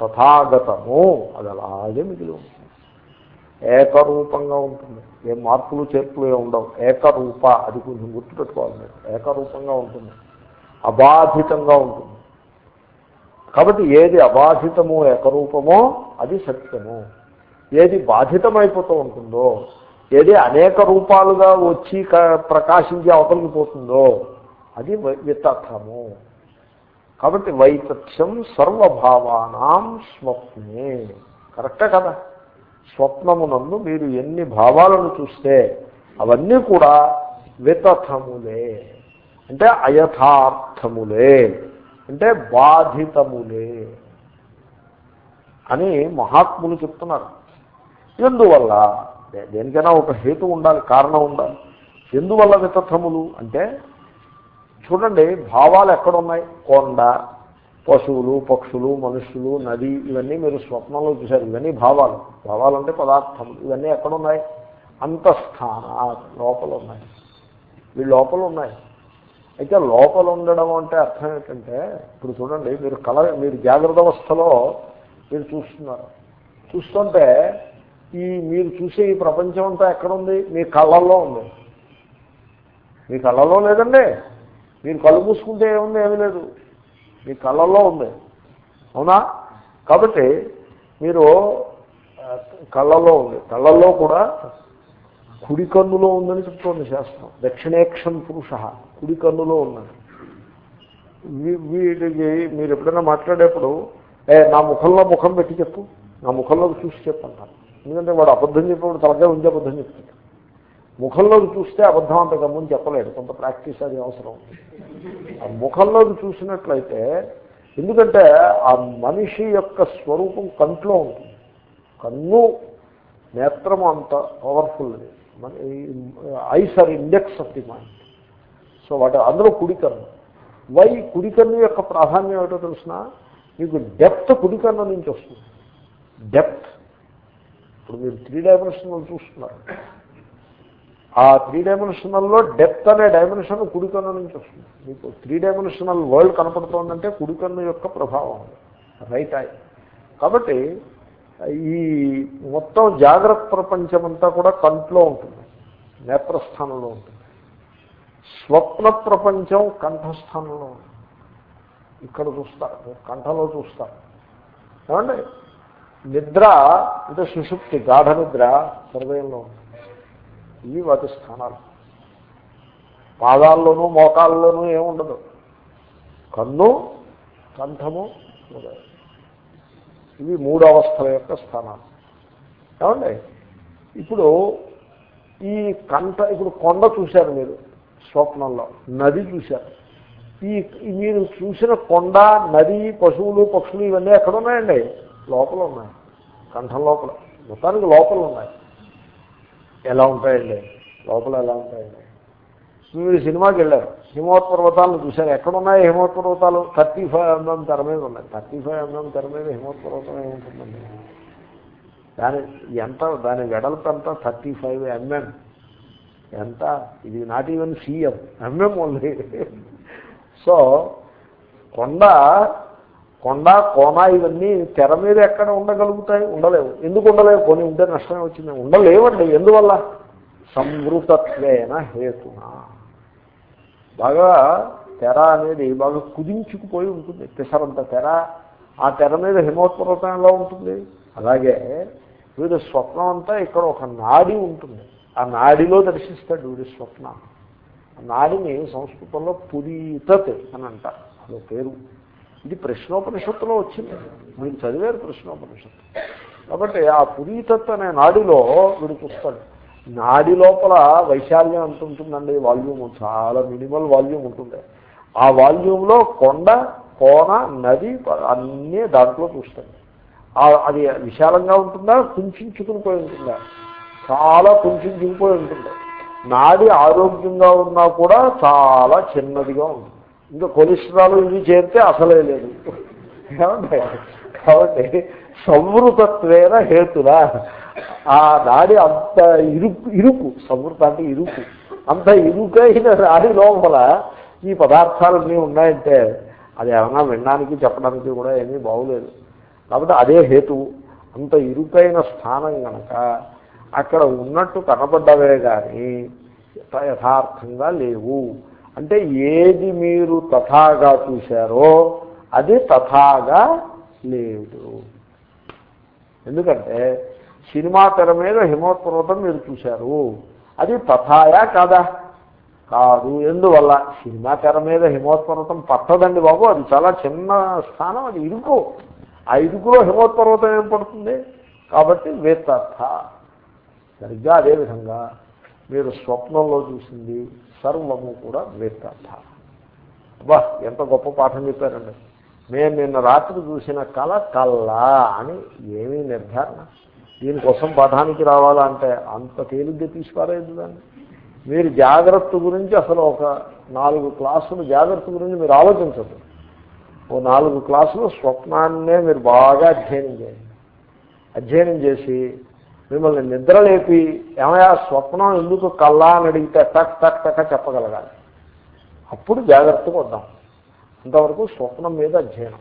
తథాగతము అది అలాగే మిగిలి ఉంటుంది ఏకరూపంగా ఉంటుంది ఏ మార్పులు చేర్పులు ఏ ఉండవు. ఏకరూప అది కొంచెం గుర్తుపెట్టుకోవాలి మీరు. ఏకరూపంగా ఉంటుంది అబాధితంగా ఉంటుంది కాబట్టి ఏది అబాధితము ఏకరూపమో అది సత్యము. ఏది బాధితమైపోతూ ఉంటుందో ఏది అనేక రూపాలుగా వచ్చి ప్రకాశించి అవతలికి పోతుందో అది వితథము. కాబట్టి వైతథ్యం సర్వభావానాం స్వప్నే. కరెక్టే కదా? స్వప్నమునందు మీరు ఎన్ని భావాలను చూస్తే అవన్నీ కూడా వితథములే. అంటే అయథార్థములే. అంటే బాధితములే. అని మహాత్ములు చెప్తున్నారు. ఎందువల్ల? దేనికైనా ఒక హేతు ఉండాలి కారణం ఉండాలి. ఎందువల్ల వితథములు? అంటే చూడండి భావాలు ఎక్కడున్నాయి? కొండ పశువులు పక్షులు మనుషులు నది ఇవన్నీ మీరు స్వప్నంలో చూశారు. ఇవన్నీ భావాలు. భావాలు అంటే పదార్థములు ఇవన్నీ ఎక్కడున్నాయి? అంతఃస్థాన లోపల ఉన్నాయి ఈ లోపల ఉన్నాయి అయితే లోపల ఉండడం అంటే అర్థం ఏంటంటే ఇప్పుడు చూడండి మీరు కళ మీరు జాగ్రత్త అవస్థలో మీరు చూస్తున్నారు. చూస్తుంటే ఈ మీరు చూసే ఈ ప్రపంచం అంతా ఎక్కడుంది? మీ కళ్ళల్లో ఉంది. మీ కళ్ళల్లో లేదండి. మీరు కళ్ళు మూసుకుంటే ఏముంది? ఏమీ లేదు. మీ కళ్ళల్లో ఉంది. అవునా? కాబట్టి మీరు కళ్ళల్లో ఉంది. కళ్ళల్లో కూడా కుడి కన్నులో ఉందని చెప్తోంది శాస్త్రం. దక్షిణేక్షం పురుష కుడి కన్నులో ఉన్నది. వీటికి మీరు ఎప్పుడైనా మాట్లాడేప్పుడు ఏ నా ముఖంలో ముఖం పెట్టి చెప్పు. నా ముఖంలోకి చూసి చెప్పంటారు. ఎందుకంటే వాడు అబద్ధం చెప్పేవాడు తలకే ఉంచి అబద్ధం చెప్తాడు. ముఖంలోకి చూస్తే అబద్ధం అంత గమ్ముని చెప్పలేడు కొంత ప్రాక్టీస్ అది అవసరం. ఆ ముఖంలోకి చూసినట్లయితే ఎందుకంటే ఆ మనిషి యొక్క స్వరూపం కంట్లో ఉంటుంది. కన్ను నేత్రము అంత powerful eyes are index of the mind so వాటి అందులో కుడికన్ను. వై కుడికన్ను యొక్క ప్రాధాన్యం ఏమిటో తెలిసిన? మీకు డెప్త్ కుడికన్ను నుంచి వస్తుంది. డెప్త్ ఇప్పుడు మీరు త్రీ డైమెన్షనల్ చూస్తున్నారు. ఆ త్రీ డైమెన్షనల్లో డెప్త్ అనే డైమెన్షన్ కుడికన్ను నుంచి వస్తుంది. మీకు త్రీ డైమెన్షనల్ వరల్డ్ కనపడుతోందంటే కుడికన్ను యొక్క ప్రభావం రైట్ ఐ కాబట్టి ఈ మొత్తం జాగ్రత్త ప్రపంచం అంతా కూడా కంట్లో ఉంటుంది నేత్రస్థానంలో ఉంటుంది. స్వప్న ప్రపంచం కంఠస్థానంలో ఉంటుంది. ఇక్కడ చూస్తారు కంఠలో చూస్తారు. ఏమండి? నిద్ర అంటే సుషుప్తి గాఢ నిద్ర హృదయంలో ఉంటుంది. ఇవి వాటి స్థానాలు. పాదాల్లోనూ మోకాల్లోనూ ఏముండదు. కన్ను కంఠము ఇవి మూడు అవస్థల యొక్క స్థానాలు. ఏమండి? ఇప్పుడు ఈ కంఠ ఇప్పుడు కొండ చూశారు మీరు స్వప్నంలో నది చూశారు. ఈ ఈ మీరు చూసిన కొండ నది పశువులు పక్షులు ఇవన్నీ ఎక్కడ ఉన్నాయండి లోపల ఉన్నాయి కంఠం లోపల. మొత్తానికి లోపల ఉన్నాయి ఎలా ఉంటాయండి? లోపల ఎలా ఉంటాయండి? మీరు సినిమాకి వెళ్ళారు. హిమవత్ పర్వతాలను చూశారు. ఎక్కడ ఉన్నాయి హిమవత్ పర్వతాలు థర్టీ ఫైవ్ ఎంఎం తెర మీద ఉన్నాయి. థర్టీ ఫైవ్ ఎంఎం తెర మీద హిమవత్ పర్వతం ఏముంటుందండి? దాని ఎంత దాని వెడల్పు ఎంత? Thirty five mm. ఎంత? ఇది not even cm mm only so కొండ కొండ కోన ఇవన్నీ తెర మీద ఎక్కడ ఉండగలుగుతాయి? ఉండలేవు. ఎందుకు ఉండలేవు? కొని ఉంటే నష్టమే వచ్చింది. ఉండలేవండి. ఎందువల్ల? సంవృతత్వేన హేతున. బాగా తెర అనేది బాగా కుదించుకుపోయి ఉంటుంది. పిసరంత తెర. ఆ తెర మీద హిమోత్పర్వతం ఎలా ఉంటుంది. అలాగే వీడు స్వప్నం అంతా ఇక్కడ ఒక నాడి ఉంటుంది. ఆ నాడిలో దర్శిస్తాడు వీడి స్వప్న. ఆ నాడిని సంస్కృతంలో పురీతత్ అని అంటారు. అదో పేరు. ఇది ప్రశ్నోపనిషత్తులో వచ్చింది. మీరు చదివారు ప్రశ్నోపనిషత్తు. కాబట్టి ఆ పురీతత్ అనే నాడిలో వీడు చూస్తాడు నాడి లోపల వైశాల్యం ఎంత ఉంటుందండి? వాల్యూమ్ చాలా మినిమల్ వాల్యూమ్ ఉంటుంది. ఆ వాల్యూమ్లో కొండ కోన నది అన్నీ దాంట్లో చూస్తాడు అది విశాలంగా ఉంటుందా? కుంచుకుని పోయి ఉంటుందా? చాలా కుంచుకుపోయి ఉంటుంది. నాడి ఆరోగ్యంగా ఉన్నా కూడా చాలా చిన్నదిగా ఉంటుంది. ఇంకా కొలెస్ట్రాల్ ఇవి చేరితే అసలే లేదు. ఏమంటే కాబట్టి సంవృతత్వేన హేతురా ఆ నాడి అంత ఇరుకు ఇరుకు సంవృత అంటే ఇరుకు. అంత ఇరుకైన నాడి లోపల ఈ పదార్థాలన్నీ ఉన్నాయంటే అది ఏమైనా వినడానికి చెప్పడానికి కూడా ఏమీ బాగులేదు. కాబట్టి అదే హేతువు అంత ఇరుకైన స్థానం కనుక అక్కడ ఉన్నట్టు కనబడ్డవే కానీ యథార్థంగా లేవు. అంటే ఏది మీరు తథాగా చూశారో అది తథాగా లేదు. ఎందుకంటే సినిమా తెర మీద హిమోత్పర్వతం మీరు చూశారు. అది తథాయా కాదా? కాదు. ఎందువల్ల? సినిమా తెర మీద హిమోత్పర్వతం పట్టదండి బాబు. అది చాలా చిన్న స్థానం. అది ఇరుకు. ఆ ఇరుకులో హిమోత్పర్వతం ఏం పడుతుంది? కాబట్టి వేతర్థ సరిగ్గా అదేవిధంగా మీరు స్వప్నంలో చూసింది సర్వము కూడా వేతర్థ అబ్బా ఎంత గొప్ప పాఠం చెప్పారండి. మేము నిన్న రాత్రి చూసిన కళ కల్లా అని ఏమీ నిర్ధారణ. దీనికోసం పాఠానికి రావాలంటే అంత తేలిగ్గా తీసుకోలేదు దాన్ని. మీరు జాగ్రత్త గురించి అసలు ఒక నాలుగు క్లాసులు జాగ్రత్త గురించి మీరు ఆలోచించదు ఓ నాలుగు క్లాసులు స్వప్నాన్నే మీరు బాగా అధ్యయనం చేయండి. అధ్యయనం చేసి మిమ్మల్ని నిద్రలేపి ఏమయ్యా స్వప్నం ఎందుకు కల్లా అని అడిగితే టక్ టక్ టక్ చెప్పగలగాలి. అప్పుడు జాగ్రత్తగా వద్దాం. అంతవరకు స్వప్నం మీద అధ్యయనం.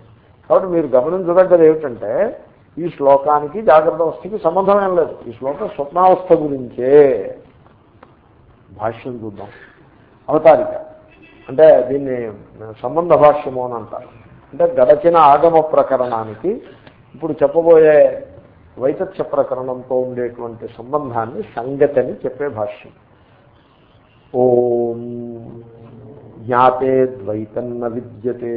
కాబట్టి మీరు గమనించదగ్గది ఏమిటంటే ఈ శ్లోకానికి జాగ్రత్త అవస్థకి సంబంధం ఏం లేదు. ఈ శ్లోకం స్వప్నావస్థ గురించే. భాష్యం చూద్దాం. అవతారిక. అంటే దీన్ని సంబంధ భాష్యము అని అంటారు. అంటే గడచిన ఆగమ ప్రకరణానికి ఇప్పుడు చెప్పబోయే ద్వైతత్య ప్రకరణంతో ఉండేటువంటి సంబంధాన్ని సంగతిని చెప్పే భాష్యం. ఓం జ్ఞాతే ద్వైతన్న విద్యతే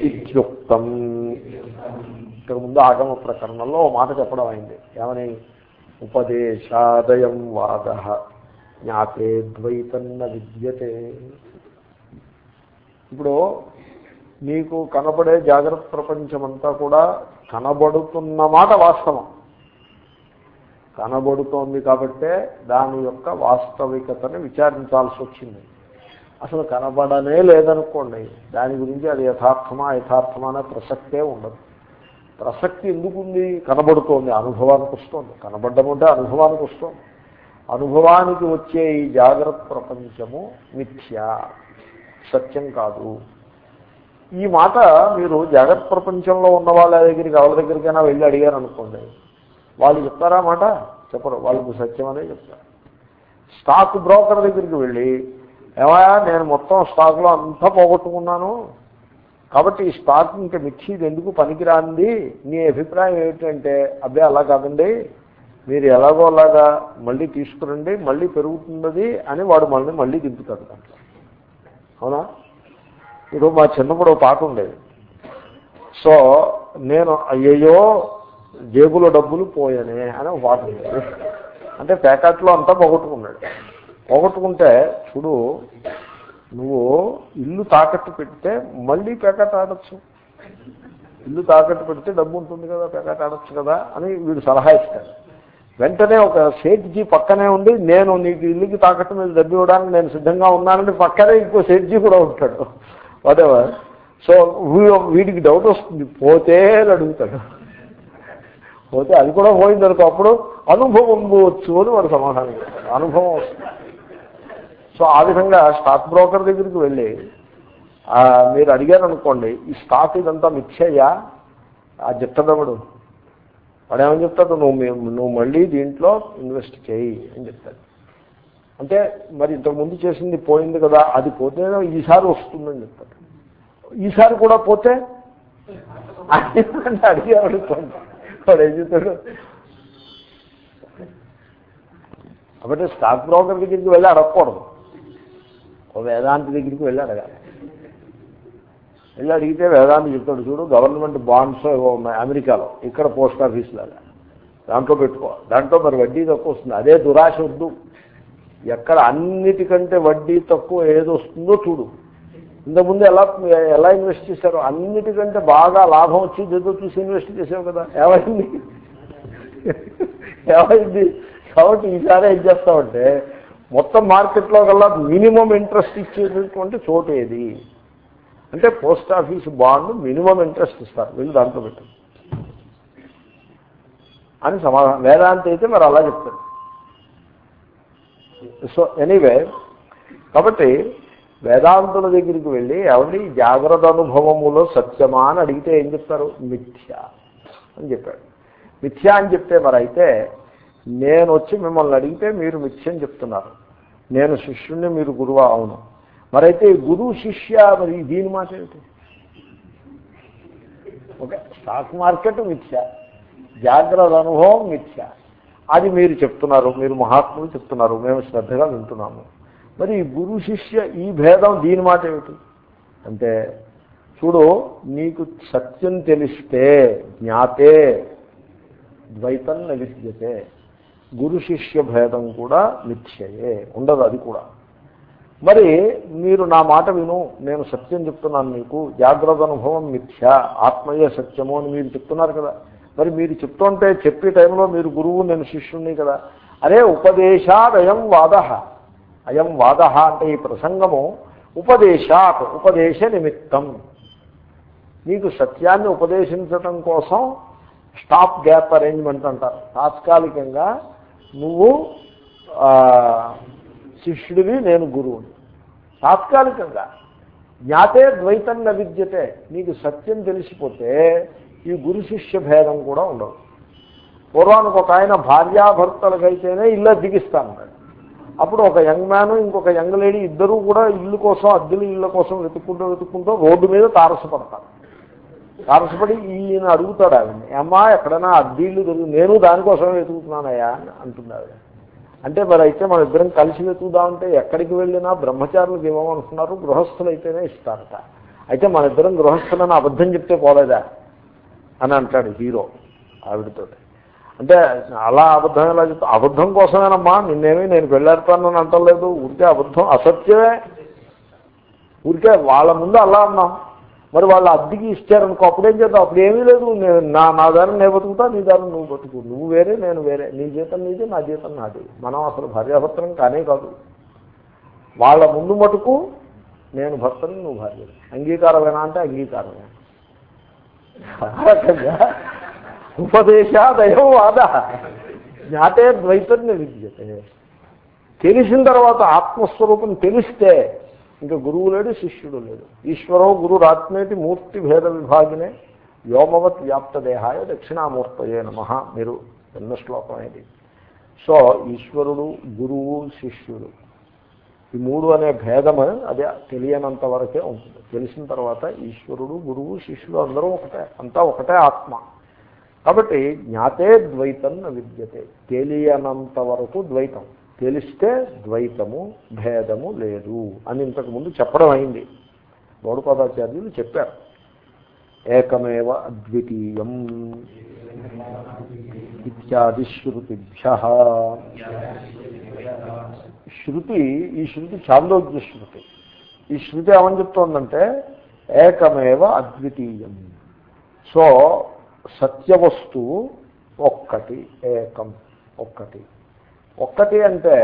ఇత్యుక్తం. ఇంతకుముందు ముందు ఆగమ ప్రకరణంలో మాట చెప్పడం అయింది. ఏమని? ఉపదేశాదయం వాద. జ్ఞాతే ద్వైతన్న విద్యతే. ఇప్పుడు నీకు కనబడే జాగ్రత్త ప్రపంచమంతా కూడా కనబడుతున్న మాట వాస్తవం. కనబడుతోంది కాబట్టే దాని యొక్క వాస్తవికతని విచారించాల్సి వచ్చింది అసలు కనబడనే లేదనుకోండి దాని గురించి అది యథార్థమా యథార్థమా అనే ప్రసక్తే ఉండదు. ప్రసక్తి ఎందుకుంది? కనబడుతోంది అనుభవానికి వస్తుంది. కనబడడం అంటే అనుభవానికి వస్తుంది. అనుభవానికి వచ్చే ఈ జాగ్రత్త ప్రపంచము మిథ్య సత్యం కాదు. ఈ మాట మీరు జాగ్రత్త ప్రపంచంలో ఉన్న వాళ్ళ దగ్గరికి ఎవరి దగ్గరికైనా వెళ్ళి అడిగారు అనుకోండి. వాళ్ళు చెప్తారా మాట? చెప్పరు. వాళ్ళకు సత్యం అనే చెప్తారు. స్టాక్ బ్రోకర్ దగ్గరికి వెళ్ళి ఏమయా నేను మొత్తం స్టాక్లో అంతా పోగొట్టుకున్నాను. కాబట్టి ఈ స్టాక్ ఇంకా మిక్సీది ఎందుకు పనికిరాంది నీ అభిప్రాయం ఏమిటంటే అబ్బాయి అలా కాదండి. మీరు ఎలాగో అలాగా మళ్ళీ తీసుకురండి మళ్ళీ పెరుగుతున్నది అని వాడు మళ్ళీ మళ్ళీ దింపుతాడు. దాంట్లో అవునా? ఇప్పుడు మా చిన్నప్పుడు పాట ఉండేది. సో నేను అయ్యయ్యో జేబులో డబ్బులు పోయానే అని ఒక పాట ఉండేది. అంటే ప్యాకెట్లో అంతా పోగొట్టుకున్నాడు. పోగొట్టుకుంటే చూడు నువ్వు ఇల్లు తాకట్టు పెడితే మళ్ళీ ప్యాకెట్ ఆడచ్చు. ఇల్లు తాకట్టు పెడితే డబ్బు ఉంటుంది కదా ప్యాకెట్ ఆడచ్చు కదా అని వీడు సలహా ఇస్తాడు వెంటనే ఒక సేట్జీ పక్కనే ఉండి నేను నీకు ఇల్లుకి తాకట్టు మీద డబ్బు ఇవ్వడానికి నేను సిద్ధంగా ఉన్నానని పక్కనే ఇంకో సేట్జీ కూడా ఉంటాడు. వాటెవర్ సో వీడికి డౌట్ వస్తుంది. పోతే అని అడుగుతాడు. పోతే అది కూడా పోయింది అనుకో అప్పుడు అనుభవం పోవచ్చు అని వాడు సమాధానం చెప్తాడు. అనుభవం వస్తుంది. సో ఆ విధంగా స్టాక్ బ్రోకర్ దగ్గరికి వెళ్ళి మీరు అడిగారు అనుకోండి ఈ స్టాక్ ఇదంతా మిథ్యయ్యా ఆ చెప్తాడు వాడు ఏమని చెప్తాడు నువ్వు నువ్వు మళ్ళీ దీంట్లో ఇన్వెస్ట్ చేయి అని చెప్తాడు. అంటే మరి ఇంతకు ముందు చేసింది పోయింది కదా అది పోతే ఈసారి వస్తుందని చెప్తాడు ఈసారి కూడా పోతే? అంటే అడిగాడు వాడు ఏం చెప్తాడు కాబట్టి స్టాక్ బ్రోకర్ దగ్గరికి వెళ్ళి అడగకూడదు. ఓ వేదాంతి దగ్గరికి వెళ్ళి అడగాలి. వెళ్ళి అడిగితే వేదాంతి చెప్తాడు చూడు గవర్నమెంట్ బాండ్స్ ఏవో ఉన్నాయి అమెరికాలో ఇక్కడ పోస్ట్ ఆఫీస్ లాగా. దాంట్లో పెట్టుకో. దాంట్లో మరి వడ్డీ తక్కువ వస్తుంది. అదే దురాశ వద్దు. ఎక్కడ అన్నిటికంటే వడ్డీ తక్కువ ఏది వస్తుందో చూడు. ఇంతకుముందు ఎలా ఎలా ఇన్వెస్ట్ చేశారో అన్నిటికంటే బాగా లాభం వచ్చి ఏదో చూసి ఇన్వెస్ట్ చేసావు కదా. ఏమైంది? ఏమైంది? కాబట్టి ఈసారి ఏం చేస్తామంటే మొత్తం మార్కెట్లో కల్లా మినిమం ఇంట్రెస్ట్ ఇచ్చేటటువంటి చోటు ఏది? అంటే post office bond minimum interest ఇస్తారు. వీళ్ళు దాంట్లో పెట్టారు. అని సమాధానం. వేదాంతి అయితే మరి అలా చెప్తారు సో ఎనీవే కాబట్టి వేదాంతుల దగ్గరికి వెళ్ళి ఎవరి జాగ్రత్త అనుభవములో సత్యమా అని అడిగితే ఏం చెప్తారు? మిథ్య అని చెప్పాడు. మిథ్య అని చెప్తే మరి అయితే నేను వచ్చి మిమ్మల్ని అడిగితే మీరు మిథ్య అని చెప్తున్నారు. నేను శిష్యుణ్ణి మీరు గురువు? అవును. మరైతే గురువు శిష్య మరి దీని మాట ఏమిటి? ఓకే స్టాక్ మార్కెట్ మిథ్య. జాగ్రత్త అనుభవం మిథ్య. అది మీరు చెప్తున్నారు మీరు మహాత్ములు చెప్తున్నారు మేము శ్రద్ధగా వింటున్నాము. మరి గురు శిష్య ఈ భేదం దీని మాట ఏమిటి? అంటే చూడు నీకు సత్యం తెలిస్తే జ్ఞాతే ద్వైతం నవిద్యతే గురు శిష్య భేదం కూడా మిథ్యయే ఉండదు అది కూడా. మరి మీరు నా మాట విను నేను సత్యం చెప్తున్నాను మీకు జాగ్రత్త అనుభవం మిథ్య ఆత్మయే సత్యము అని మీరు చెప్తున్నారు కదా. మరి మీరు చెప్తుంటే చెప్పే టైంలో మీరు గురువు నేను శిష్యుణ్ణి కదా. అరే ఉపదేశాద్ అయం వాద. అయం వాద అంటే ఈ ప్రసంగము ఉపదేశాత్ ఉపదేశ నిమిత్తం. నీకు సత్యాన్ని ఉపదేశించటం కోసం స్టాప్ గ్యాప్ అరేంజ్మెంట్ అంటారు. తాత్కాలికంగా నువ్వు శిష్యుడివి నేను గురువుని. తాత్కాలికంగా. జ్ఞాతే ద్వైతం న విద్యతే. నీకు సత్యం తెలిసిపోతే ఈ గురు శిష్య భేదం కూడా ఉండదు. పూర్వానికి ఒక ఆయన భార్యాభర్తలకైతేనే ఇల్లు అద్దెకిస్తానన్నాడు అప్పుడు ఒక యంగ్ మ్యాన్ ఇంకొక యంగ్ లేడీ ఇద్దరూ కూడా ఇల్లు కోసం అద్దెలు ఇళ్ళ కోసం వెతుక్కుంటూ వెతుక్కుంటూ రోడ్డు మీద తారసపడతారు. తారసపడి ఈయన అడుగుతాడు ఆవిడని అమ్మా ఎక్కడైనా అద్దీళ్ళు దొరుకు నేను దానికోసమే వెతుకుతున్నానయ్యా అని అంటుంది ఆవిడ. అంటే మరి అయితే మన ఇద్దరం కలిసి వెతుకుదామంటే ఎక్కడికి వెళ్ళినా బ్రహ్మచారులకు ఇవ్వమనుకున్నారు గృహస్థులు అయితేనే ఇస్తారట. అయితే మన ఇద్దరం గృహస్థులని అబద్ధం చెప్తే పోలేదా? అని అంటాడు హీరో ఆవిడతో అంటే అలా అబద్ధం ఎలా చెప్తా? అబద్ధం కోసమేనమ్మా నిన్నేమి నేను పెళ్ళాడతానని అంటలేదు. ఊరికే అబద్ధం అసత్యమే. ఊరికే వాళ్ళ ముందు అలా అన్నాం. మరి వాళ్ళు అద్దెకి ఇచ్చారనుకో అప్పుడేం చేద్దాం? అప్పుడు ఏమీ లేదు. నేను నా నా దారి నేను బతుకుతా నీ దారి నువ్వు బతుకు. నువ్వు వేరే నేను వేరే. నీ జీతం నీది నా జీతం నాది. మనం అసలు భార్యాభర్తనం కానే కాదు. వాళ్ళ ముందు మటుకు నేను భర్తను నువ్వు భార్య అంగీకారమేనా అంటే అంగీకారమే. రకంగా ఉపదేశాదయం వాద జ్ఞాతే ద్వైతన్య విద్యతే. తెలిసిన తర్వాత ఆత్మస్వరూపం తెలిస్తే ఇంకా గురువు లేడు శిష్యుడు లేడు. ఈశ్వరో గురురాత్మేటి మూర్తి భేద విభాగినే వ్యోమవత్ వ్యాప్త దేహాయ దక్షిణామూర్తయే నమ. మీరు ఎన్న శ్లోకం అనేది. సో ఈశ్వరుడు గురువు శిష్యుడు. ఈ మూడు అనే భేదము అదే తెలియనంత వరకే ఉంటుంది. తెలిసిన తర్వాత ఈశ్వరుడు గురువు శిష్యుడు అందరూ ఒకటే అంతా ఒకటే ఆత్మ. కాబట్టి జ్ఞాతే ద్వైతం న విద్యతే. తెలియనంత వరకు ద్వైతం. తెలిస్తే ద్వైతము భేదము లేదు అని ఇంతకుముందు చెప్పడం అయింది. గౌడపాదాచార్యులు చెప్పారు. ఏకమేవ అద్వితీయం. ఇత్యాదిశ్రుతిభ్య. శృతిభ్య శృతి ఈ శృతి చాందోగ్య శృతి ఈ శృతి ఏమని చెప్తోందంటే ఏకమేవ అద్వితీయం. సో సత్యవస్తువు ఒక్కటి ఏకం ఒక్కటి. ఒక్కటి అంటే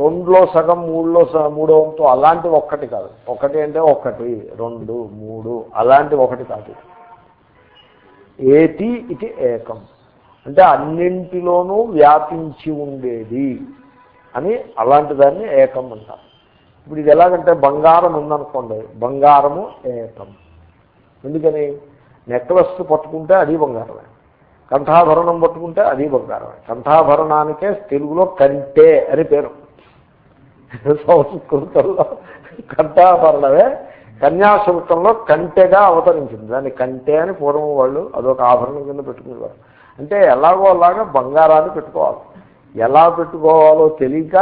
రెండులో సగం మూడులో సగం మూడో వంతు అలాంటి ఒక్కటి కాదు. ఒకటి అంటే ఒకటి రెండు మూడు అలాంటి ఒకటి కాదు. ఏతి ఇది ఏకం. అంటే అన్నింటిలోనూ వ్యాపించి ఉండేది అని అలాంటి దాన్ని ఏకం అంటారు. ఇప్పుడు ఇది ఎలాగంటే బంగారం ఉందనుకోండి బంగారము ఏకం. ఎందుకని? నెక్లెస్ పట్టుకుంటే అది బంగారమే. కంఠాభరణం పట్టుకుంటే అది బంగారమే. కంఠాభరణానికే తెలుగులో కంటే అని పేరు. సంస్కృతంలో కంఠాభరణమే కన్యాశుల్కంలో కంటెగా అవతరించింది. దాన్ని కంటే అని పూర్వం వాళ్ళు అదొక ఆభరణం కింద పెట్టుకునేవారు. అంటే ఎలాగో అలాగా బంగారాన్ని పెట్టుకోవాలి. ఎలా పెట్టుకోవాలో తెలియక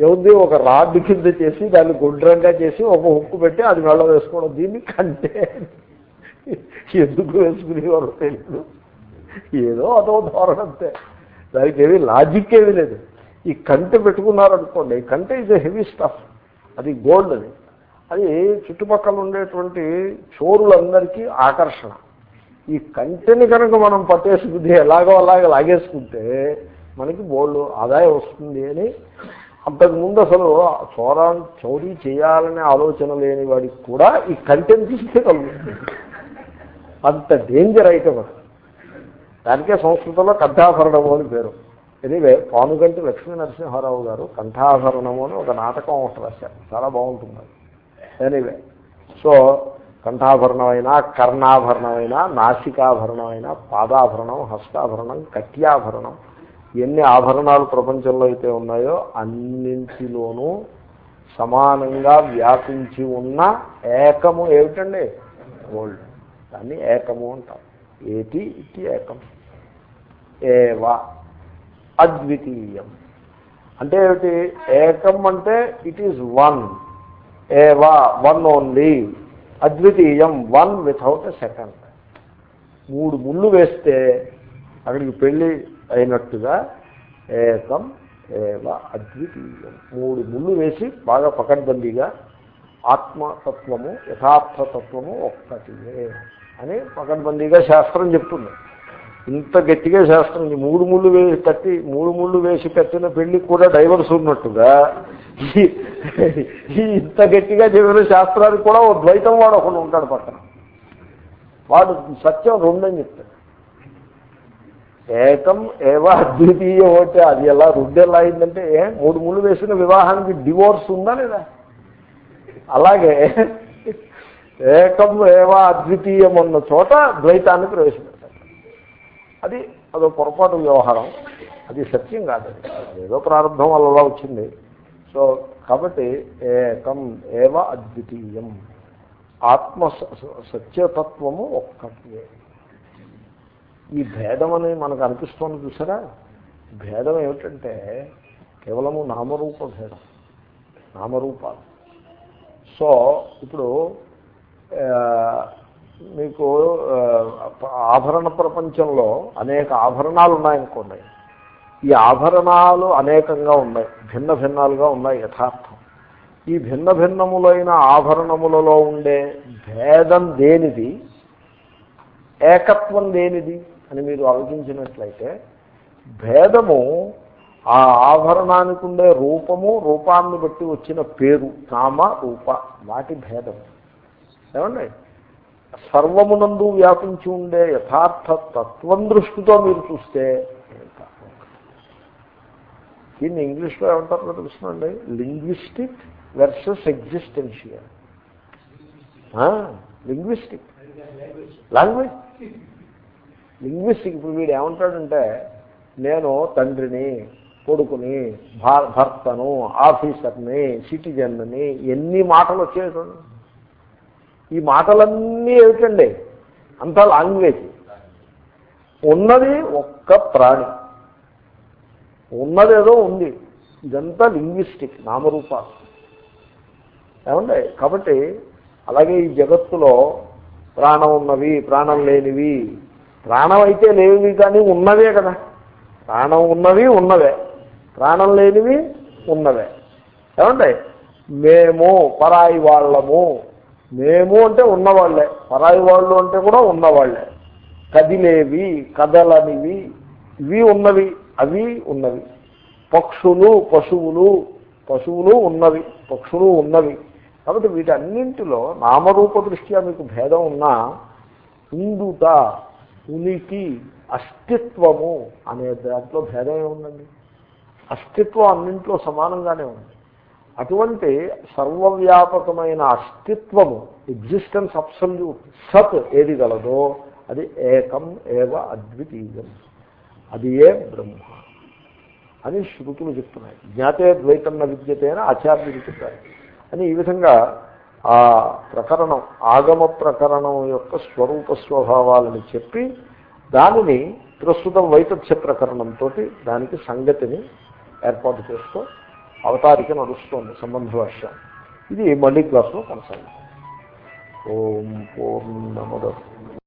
ఏముంది ఒక రాడ్ కింద చేసి దాన్ని గుండ్రంగా చేసి ఒక హుక్కు పెట్టి అది మెళ్ళ వేసుకోవడం దీన్ని కంటే ఎందుకు వేసుకునేవారు తెలియదు ఏదో అదో ధోరణంతే దానికి ఏమీ లాజిక్ ఏమీ లేదు. ఈ కంటె పెట్టుకున్నారనుకోండి కంటె ఇస్ హెవీ స్టఫ్ అది గోల్డ్ అది. అది చుట్టుపక్కల ఉండేటువంటి చోరులందరికీ ఆకర్షణ. ఈ కంటెని కనుక మనం పట్టేసుకుంటే ఎలాగో అలాగ లాగేసుకుంటే మనకి బోళ్ళు ఆదాయం వస్తుంది అని అంతకుముందు అసలు చోరా చౌరీ చేయాలనే ఆలోచన లేని వాడికి కూడా ఈ కంటెంట్ చూస్తే కలుగుతుంది అంత డేంజర్ ఐటమ్ అది. దానికే సంస్కృతంలో కంఠాభరణము అని పేరు. ఎనీవే పానుగంటి లక్ష్మీ నరసింహారావు గారు కంఠాభరణము అని ఒక నాటకం ఒకటి రాశారు. చాలా బాగుంటుంది ఎనీవే సో కంఠాభరణమైనా కర్ణాభరణమైనా నాసికాభరణమైనా పాదాభరణం హస్తాభరణం కట్యాభరణం ఎన్ని ఆభరణాలు ప్రపంచంలో అయితే ఉన్నాయో అన్నింటిలోనూ సమానంగా వ్యాపించి ఉన్న ఏకము ఏమిటండి? గోల్డ్ దాన్ని ఏకము అంటారు ఏటి ఇది ఏకం. ఏవ. అద్వితీయం. అంటే ఏమిటి? ఏకం అంటే ఇట్ ఈజ్ వన్ ఏవా వన్ ఓన్లీ. అద్వితీయం వన్ వితౌట్ ఎ సెకండ్. మూడు ముళ్ళు వేస్తే అక్కడికి పెళ్ళి అయినట్టుగా ఏకం ఏవ అద్వితీయం. మూడు ముళ్ళు వేసి బాగా పకడ్బందీగా ఆత్మతత్వము యథార్థతత్వము ఒక్కటి అని పకడ్బందీగా శాస్త్రం చెప్తుంది. ఇంత గట్టిగా శాస్త్రం మూడు ముళ్ళు వేసి కట్టి మూడు ముళ్ళు వేసి కట్టిన పెళ్ళికి కూడా డైవర్స్ ఉన్నట్టుగా. ఇంత గట్టిగా చెప్పిన శాస్త్రానికి కూడా ఓ ద్వైతం వాడు ఒకడు ఉంటాడు పక్కన. వాడు సత్యం రెండని చెప్తాడు. ఏకం ఏవా అద్వితీయ అంటే అది ఎలా రెండేలా అయిందంటే ఏ మూడు ముళ్ళు వేసిన వివాహానికి డివోర్స్ ఉందా లేదా? అలాగే ఏకం ఏవా అద్వితీయం ఉన్న చోట ద్వైతాన్ని ప్రవేశపెడతారు అది అదో పొరపాటు వ్యవహారం. అది సత్యం కాదు ఏదో ప్రారంభం వల్ల అలా వచ్చింది. సో కాబట్టి ఏకం ఏవ అద్వితీయం. ఆత్మ స- సత్యతత్వము ఒక్కటే. ఈ భేదం అని మనకు అనిపిస్తోంది చూసారా? భేదం ఏమిటంటే కేవలము నామరూప భేదం. నామరూపాలు. సో ఇప్పుడు మీకు ఆభరణ ప్రపంచంలో అనేక ఆభరణాలు ఉన్నాయనుకోండి ఈ ఆభరణాలు అనేకంగా ఉన్నాయి. భిన్న భిన్నాలుగా ఉన్నాయి యథార్థం. ఈ భిన్న భిన్నములైన ఆభరణములలో ఉండే భేదం దేనిది? ఏకత్వం దేనిది? అని మీరు ఆలోచించినట్లయితే భేదము ఆ ఆభరణానికి ఉండే రూపము రూపాన్ని బట్టి వచ్చిన పేరు నామ రూప వాటి భేదం. ఏమండి? సర్వమునందు వ్యాపించి ఉండే యథార్థ తత్వం దృష్టితో మీరు చూస్తే దీన్ని ఇంగ్లీష్లో ఏమంటారో తెలుస్తుందండి? Linguistic versus existential. Linguistic. Language? Linguistic. ఇప్పుడు వీడు ఏమంటాడంటే నేను తండ్రిని కొడుకుని భర్తను ఆఫీసర్ని సిటిజన్ని ఎన్ని మాటలు వచ్చాయి ఈ మాటలన్నీ ఏమిటండి? అంతా లాంగ్వేజ్ ఉన్నది ఒక్క ప్రాణి. ఉన్నదేదో ఉంది. ఇదంతా లింగ్విస్టిక్ నామరూపాలు ఏమండి? కాబట్టి అలాగే ఈ జగత్తులో ప్రాణం ఉన్నవి ప్రాణం లేనివి. ప్రాణం అయితే లేనివి కానీ ఉన్నవే కదా. ప్రాణం ఉన్నవి ఉన్నవే. ప్రాణం లేనివి ఉన్నవే. ఏమండి? మేము పరాయి వాళ్ళము. మేము అంటే ఉన్నవాళ్ళే పరాయి వాళ్ళు అంటే కూడా ఉన్నవాళ్ళే. కదిలేవి కదలనివి ఇవి ఉన్నవి అవి ఉన్నవి. పక్షులు పశువులు పశువులు ఉన్నవి పక్షులు ఉన్నవి. కాబట్టి వీటన్నింటిలో నామరూప దృష్ట్యా మీకు భేదం ఉన్నా ఉండుట ఉనికి అస్తిత్వము అనే దాంట్లో భేదమే ఉందండి. అస్తిత్వం అన్నింట్లో సమానంగానే ఉంది. అటువంటి సర్వవ్యాపకమైన అస్తిత్వము ఎగ్జిస్టెన్స్ అప్సల్యూట్ సత్ ఏది గలదో అది ఏకం ఏవ అద్వితీయం. అది ఏ బ్రహ్మ అని శృతులు చెప్తున్నాయి. జ్ఞాతే ద్వైతన్న విద్యతే అని ఆచార్యులు చెప్తారు అని ఈ విధంగా ఆ ప్రకరణం ఆగమ ప్రకరణం యొక్క స్వరూప స్వభావాలని చెప్పి దానిని ప్రస్తుతం వైతథ్య ప్రకరణంతో దానికి సంగతిని ఏర్పాటు చేస్తూ అవతారిక నడుస్తోంది సంబంధ భాష్యం ఇది మళ్ళీ క్లాస్లో కొనసాగుతుంది. ఓం పూర్ణముద